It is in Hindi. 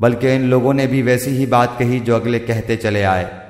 बल्कि इन लोगों ने भी वैसी ही बात कही जो अगले कहते चले आए।